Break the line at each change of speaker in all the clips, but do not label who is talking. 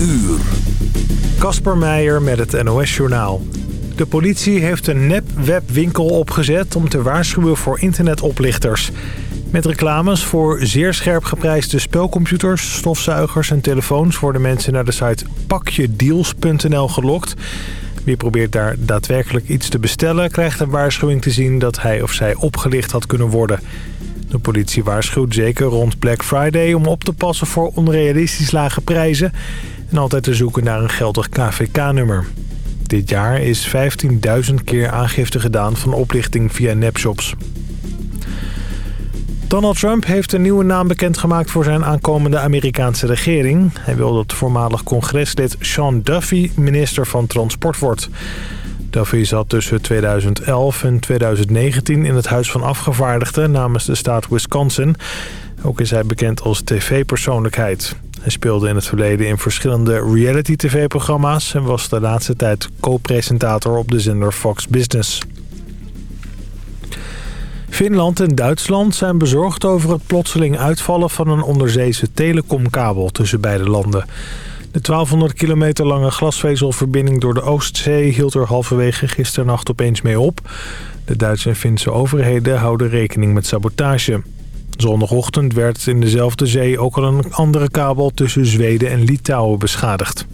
uur.
Kasper Meijer met het NOS-journaal. De politie heeft een nep-webwinkel opgezet om te waarschuwen voor internetoplichters. Met reclames voor zeer scherp geprijsde spelcomputers, stofzuigers en telefoons... worden mensen naar de site pakjedeals.nl gelokt. Wie probeert daar daadwerkelijk iets te bestellen... krijgt een waarschuwing te zien dat hij of zij opgelicht had kunnen worden... De politie waarschuwt zeker rond Black Friday om op te passen voor onrealistisch lage prijzen... en altijd te zoeken naar een geldig KVK-nummer. Dit jaar is 15.000 keer aangifte gedaan van oplichting via nepshops. Donald Trump heeft een nieuwe naam bekendgemaakt voor zijn aankomende Amerikaanse regering. Hij wil dat voormalig congreslid Sean Duffy minister van Transport wordt. Duffy zat tussen 2011 en 2019 in het Huis van Afgevaardigden namens de staat Wisconsin. Ook is hij bekend als tv-persoonlijkheid. Hij speelde in het verleden in verschillende reality-tv-programma's... en was de laatste tijd co-presentator op de zender Fox Business. Finland en Duitsland zijn bezorgd over het plotseling uitvallen van een onderzeese telecomkabel tussen beide landen. De 1200 kilometer lange glasvezelverbinding door de Oostzee hield er halverwege gisternacht opeens mee op. De Duitse en Finse overheden houden rekening met sabotage. Zondagochtend werd in dezelfde zee ook al een andere kabel tussen Zweden en Litouwen beschadigd.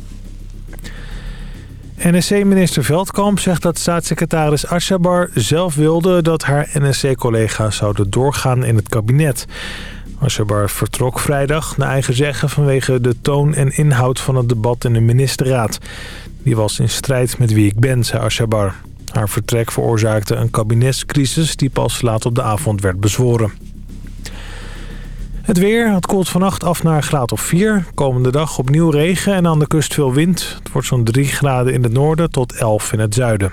NSC-minister Veldkamp zegt dat staatssecretaris Ashabar zelf wilde dat haar NSC-collega's zouden doorgaan in het kabinet. Ashabar vertrok vrijdag naar eigen zeggen vanwege de toon en inhoud van het debat in de ministerraad. Die was in strijd met wie ik ben, zei Ashabar. Haar vertrek veroorzaakte een kabinetscrisis die pas laat op de avond werd bezworen. Het weer, het koelt vannacht af naar graad of 4. Komende dag opnieuw regen en aan de kust veel wind. Het wordt zo'n 3 graden in het noorden tot 11 in het zuiden.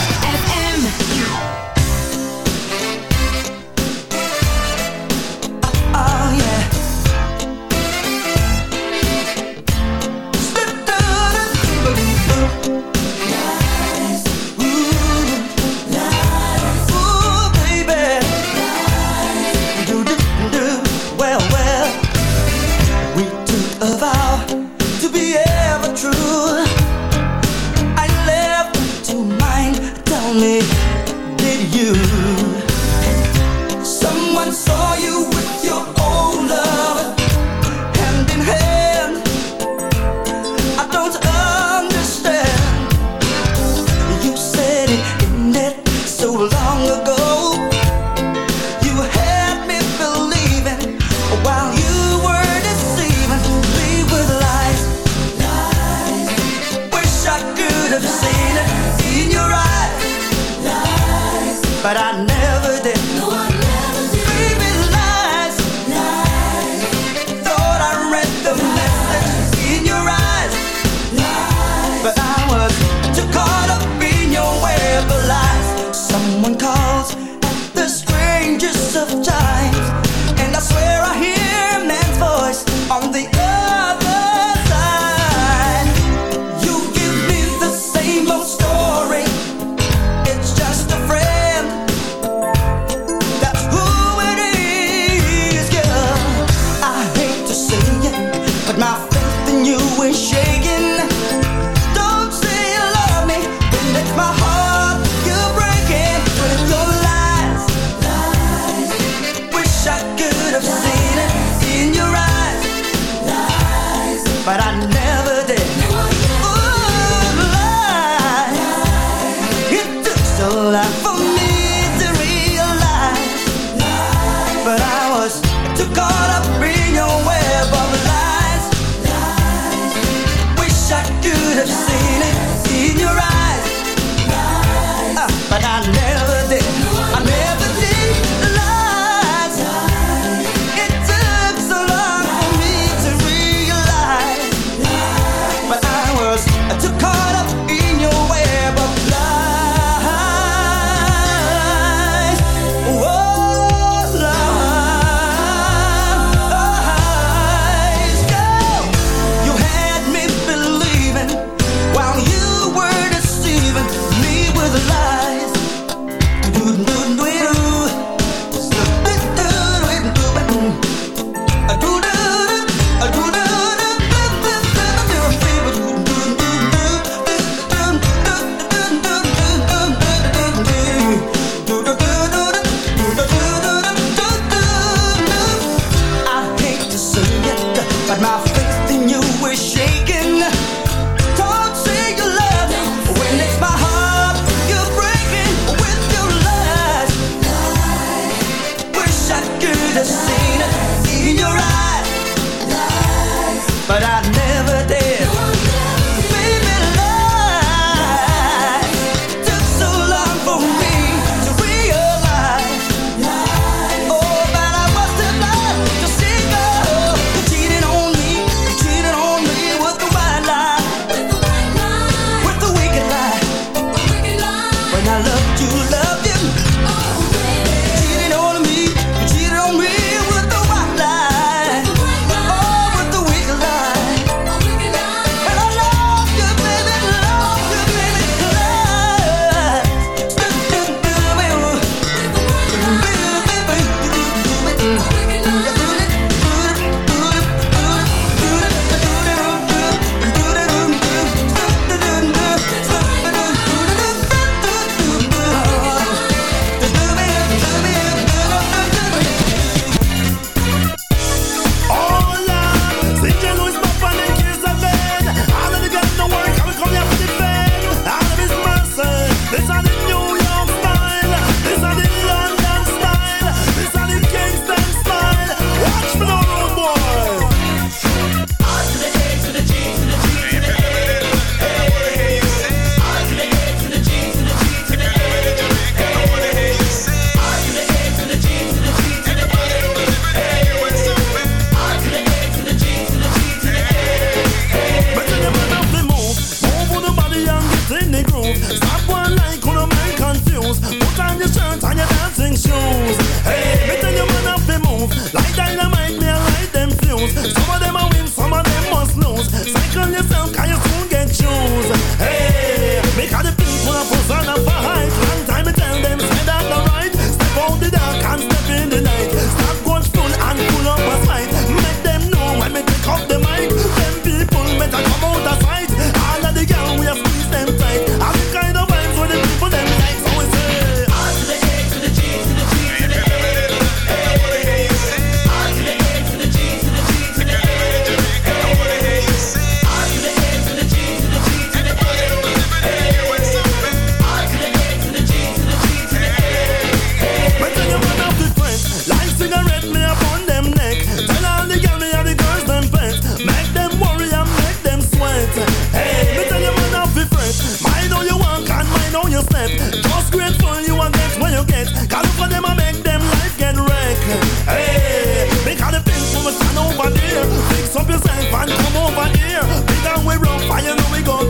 yourself and come over here. Big and we rough, and you know
we gon'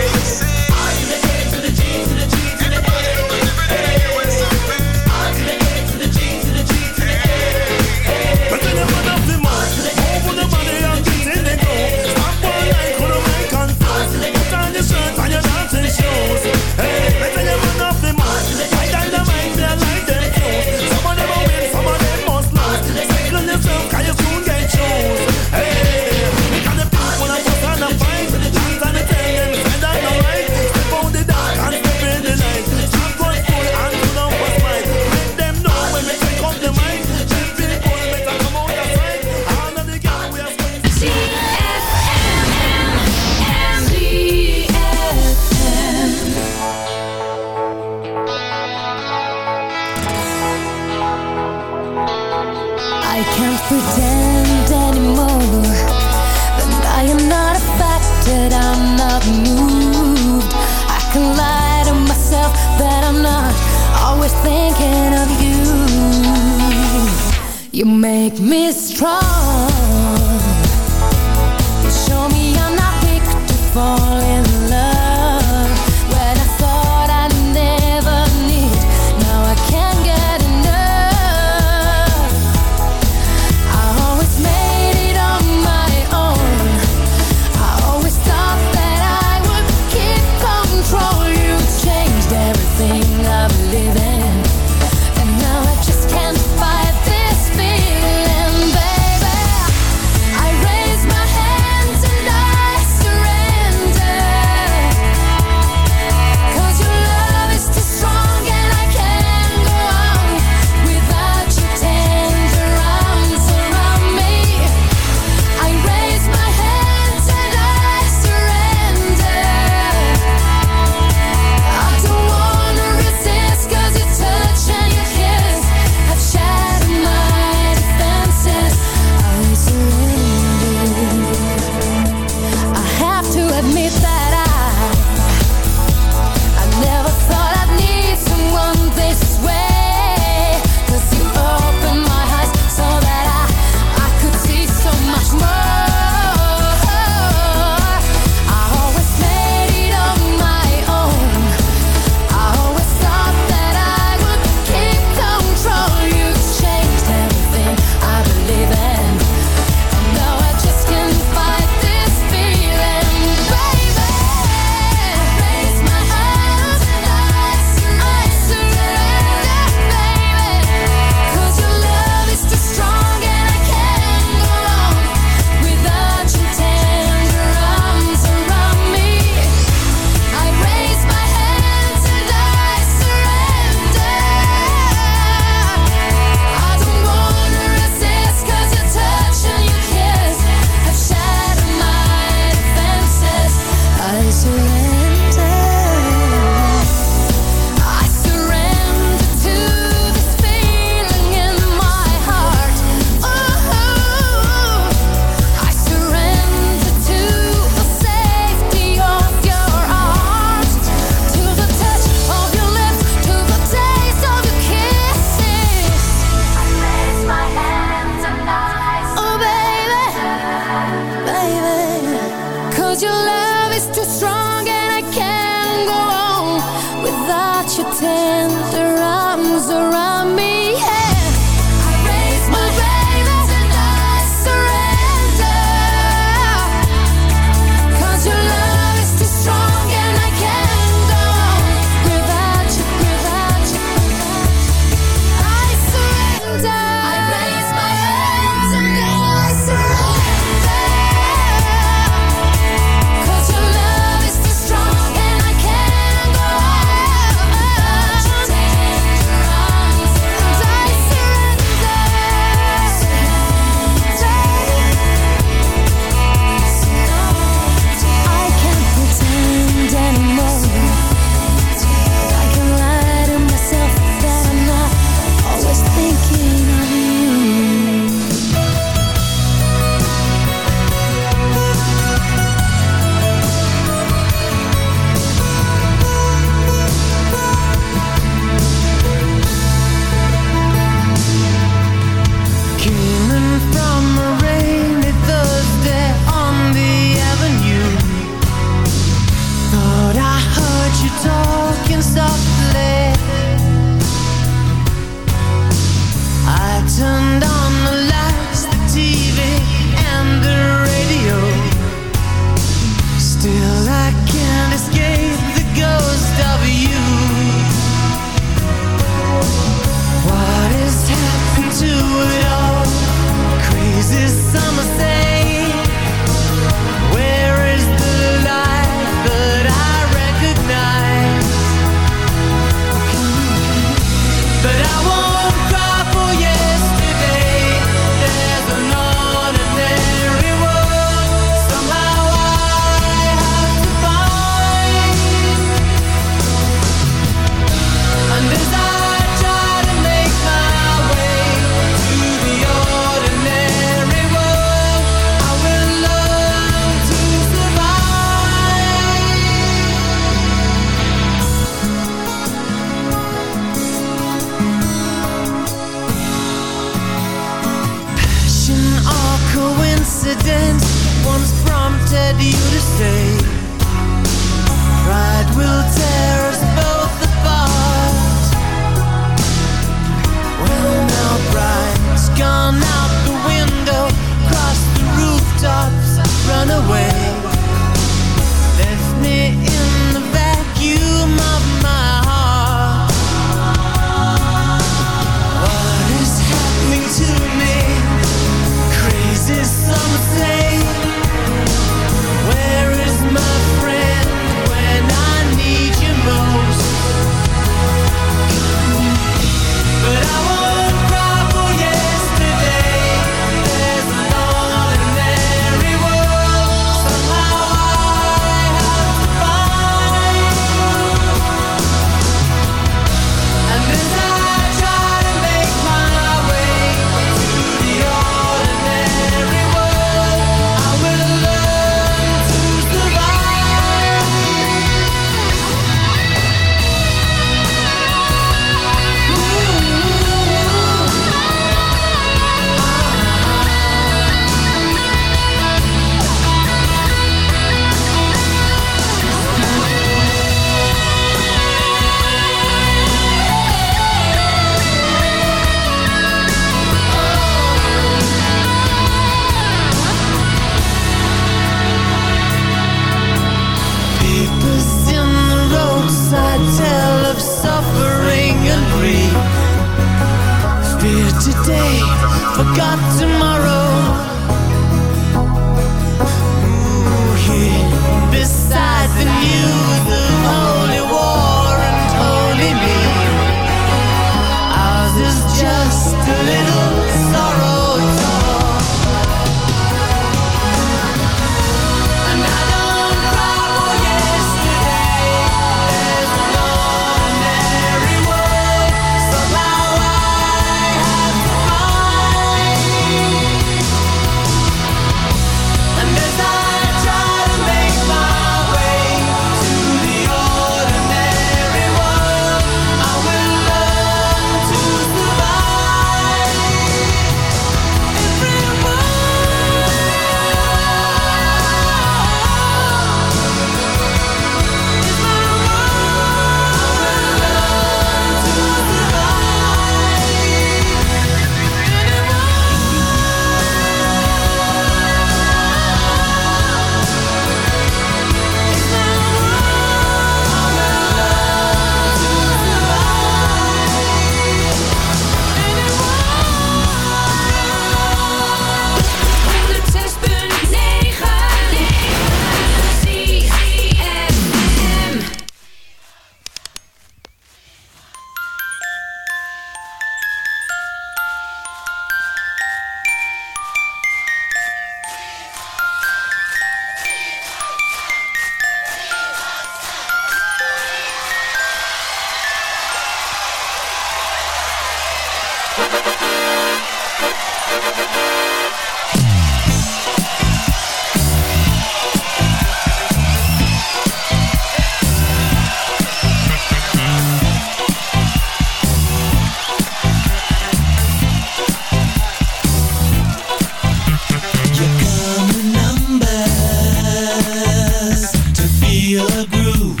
your groove.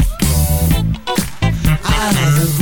I love the. groove.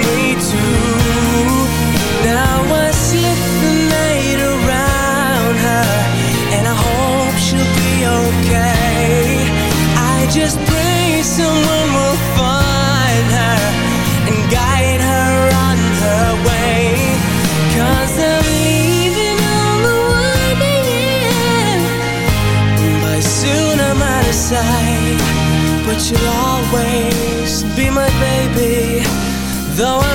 But you'll always be my baby Though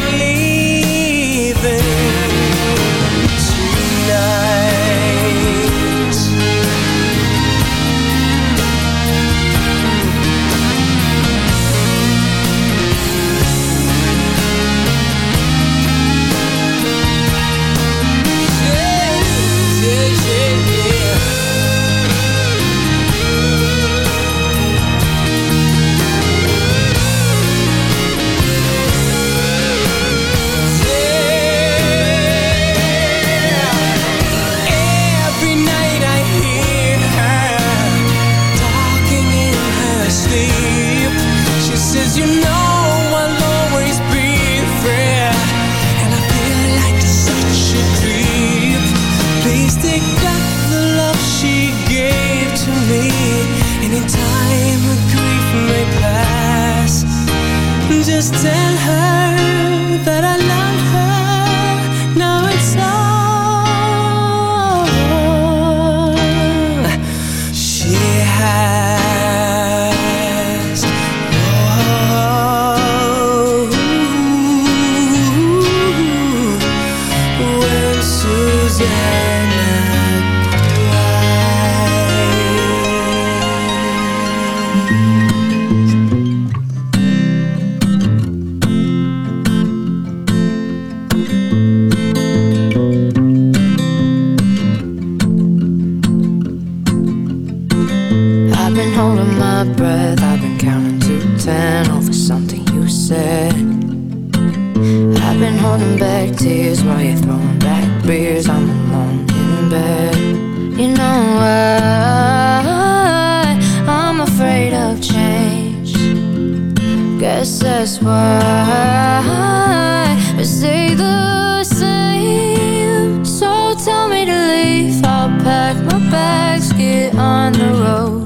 guess that's why we stay the same. So tell me to leave, I'll pack my bags, get on the road.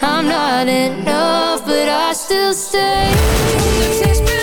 I'm not enough, but I still stay.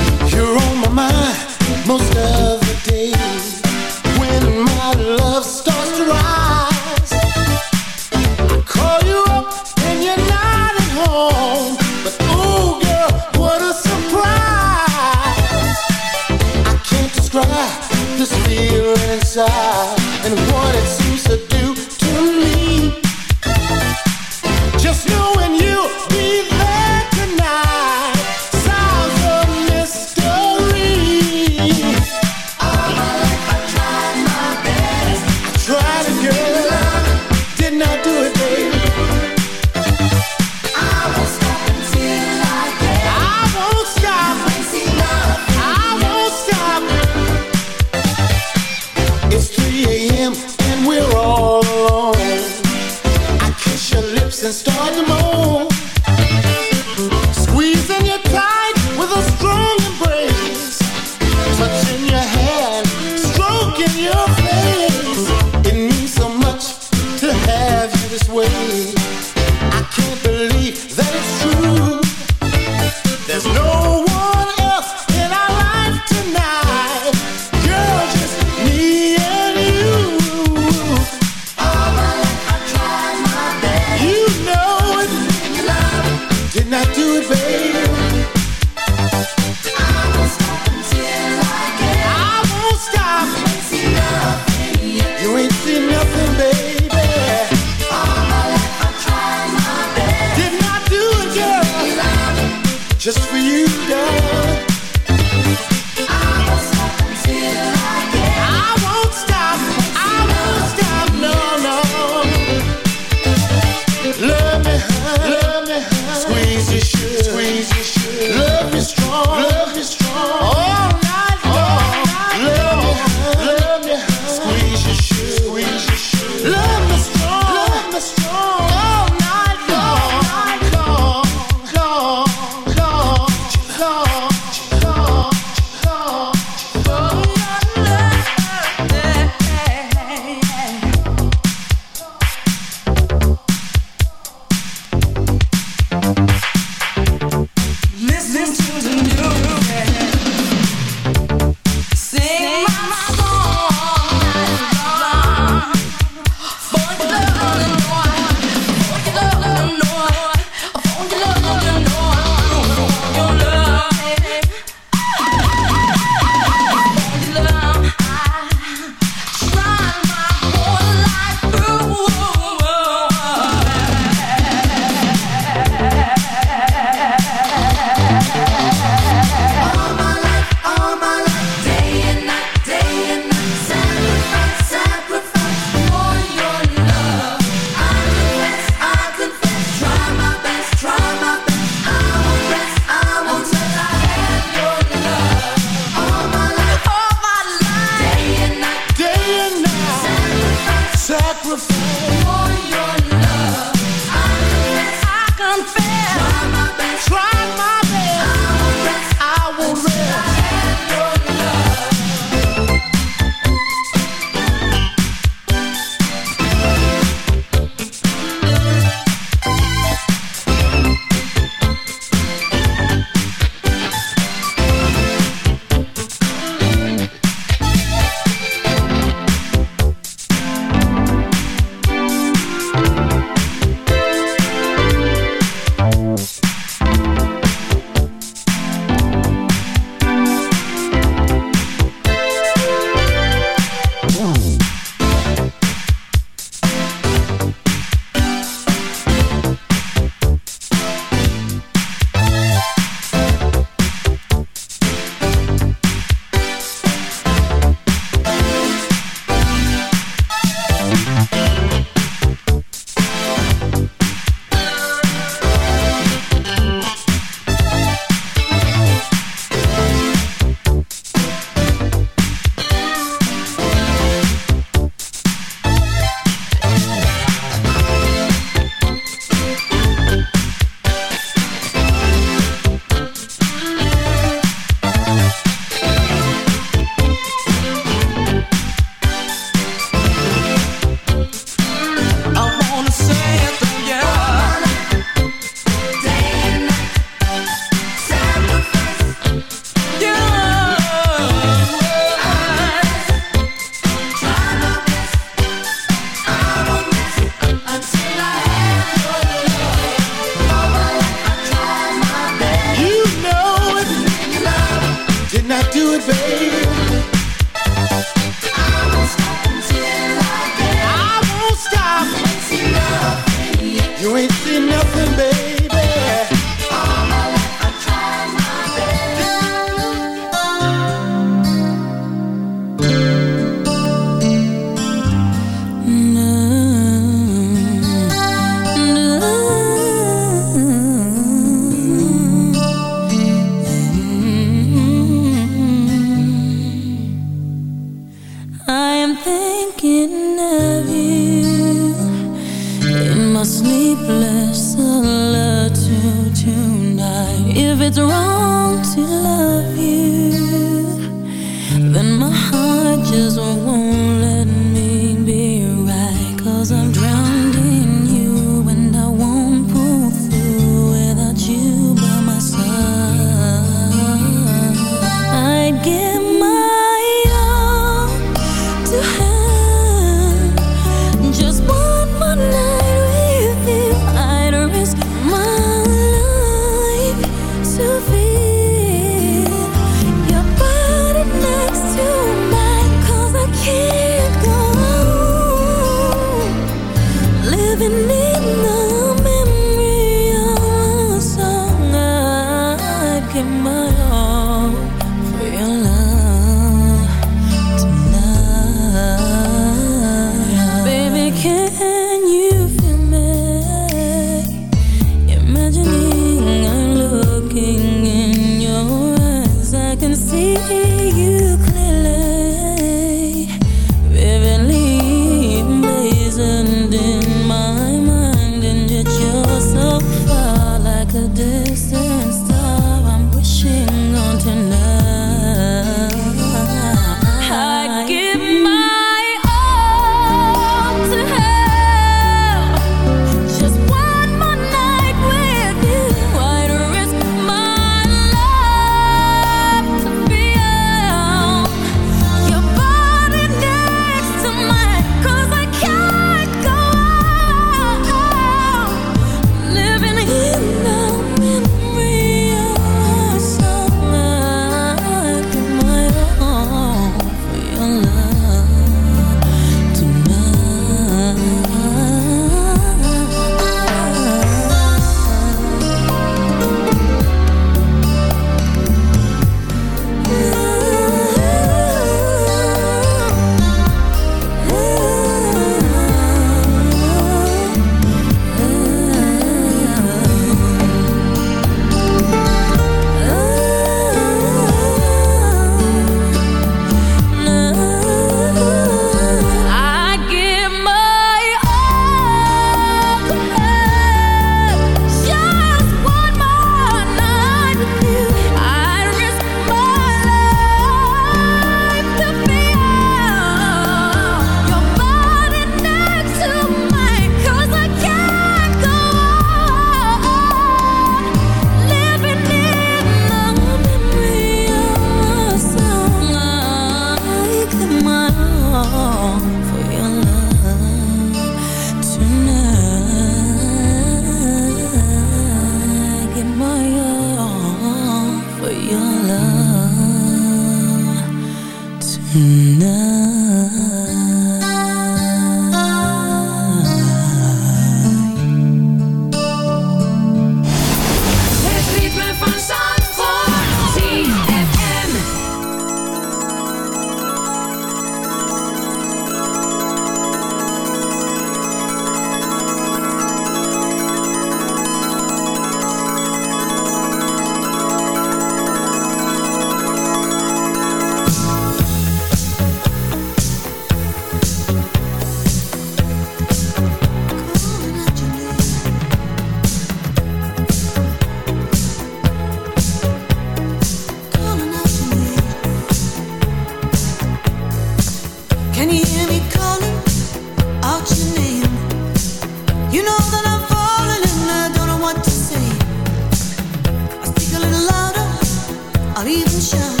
not
even shout.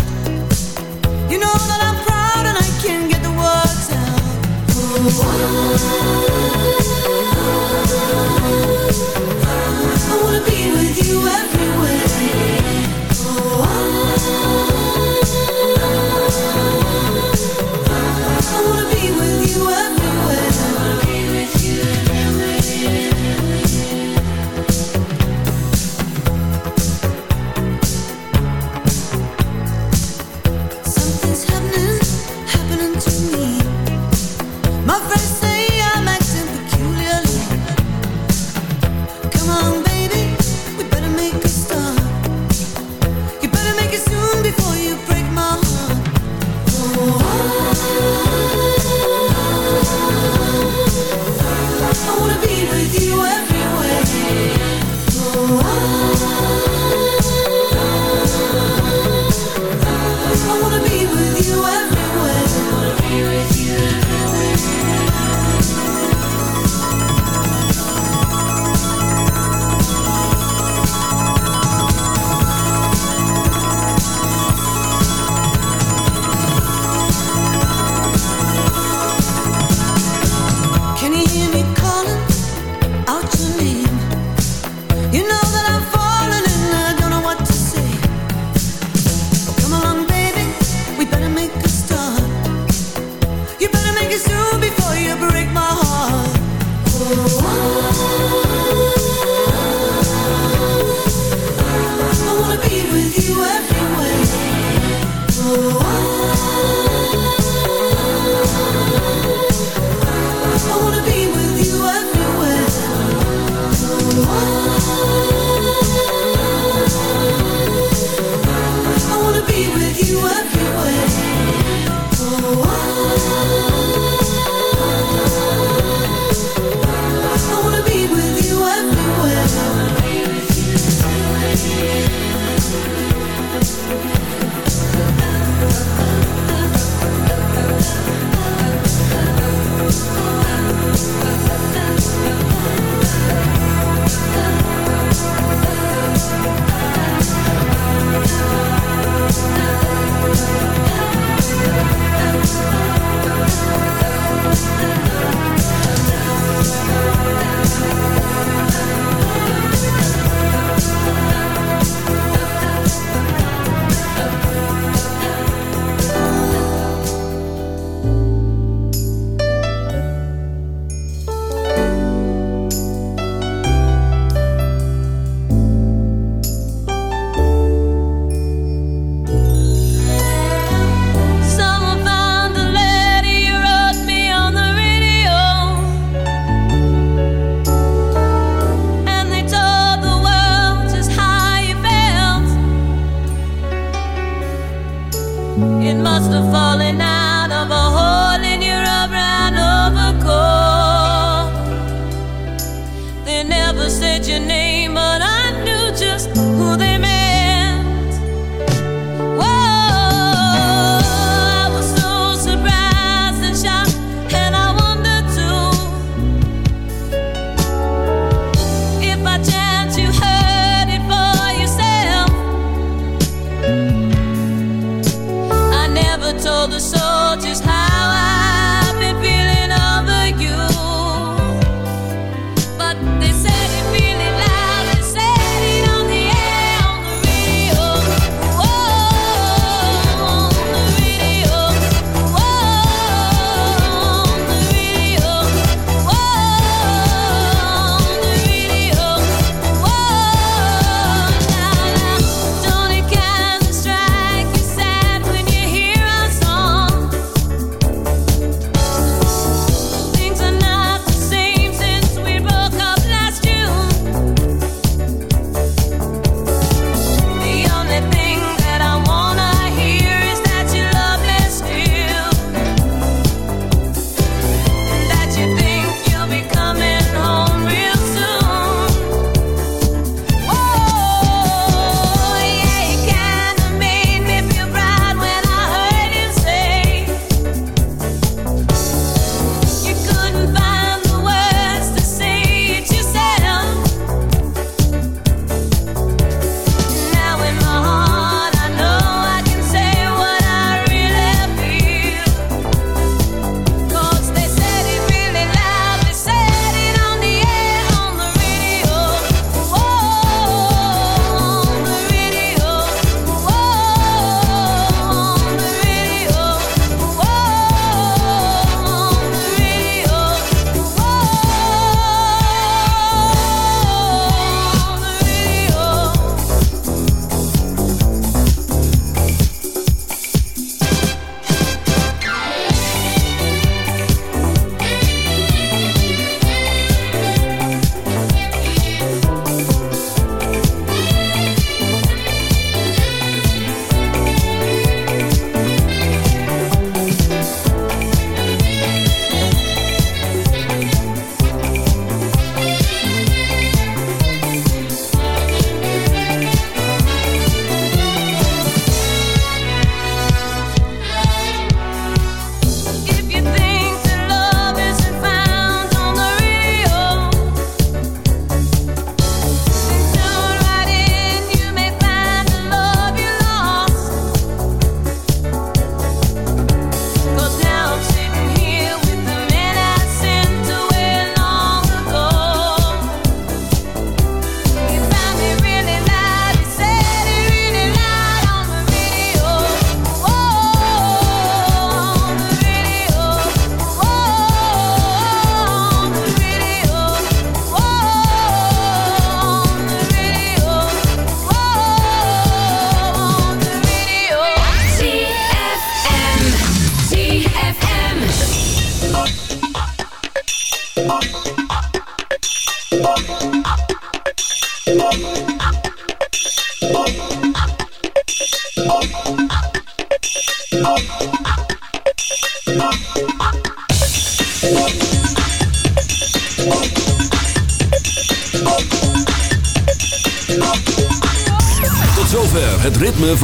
You know that I'm proud and I can't get the words out.
Oh,